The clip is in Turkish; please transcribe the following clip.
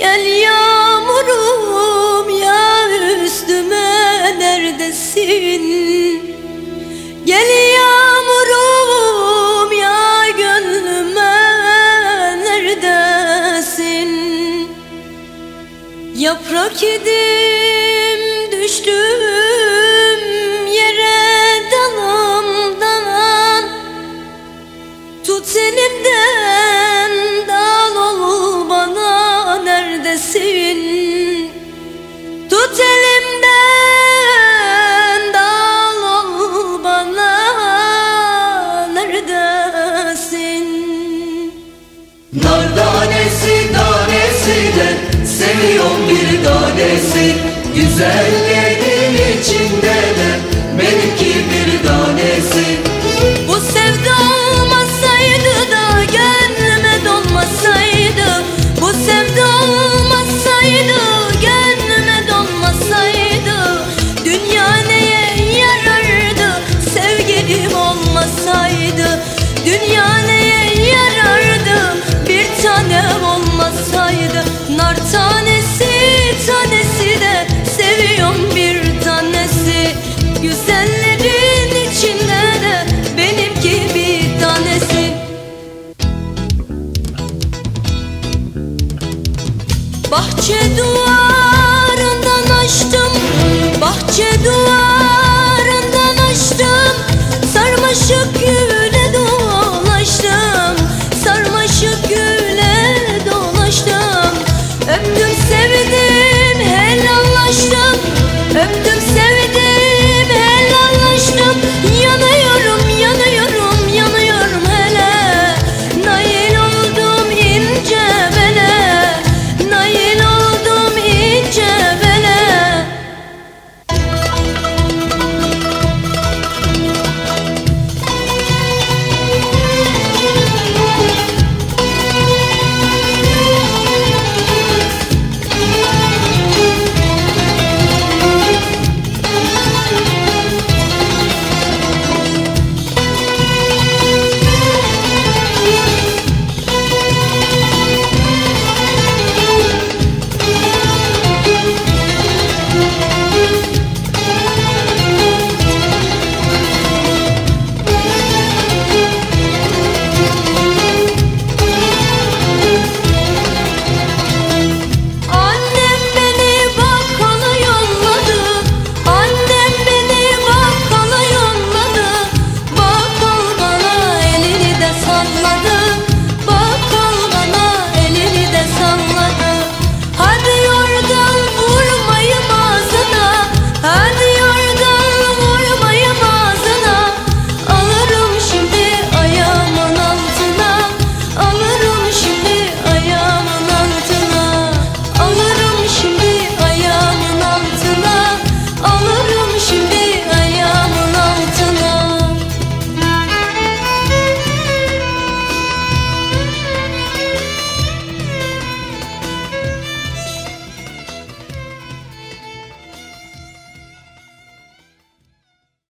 Gel yağmurum ya üstüme neredesin? Gel yağmurum ya gönlüme neredesin? Yaprak idim düştüm yere dalımdan Tut elimden Nar tanesi tanesi de seviyorum bir tanesi Güzellerin içinde ce é doar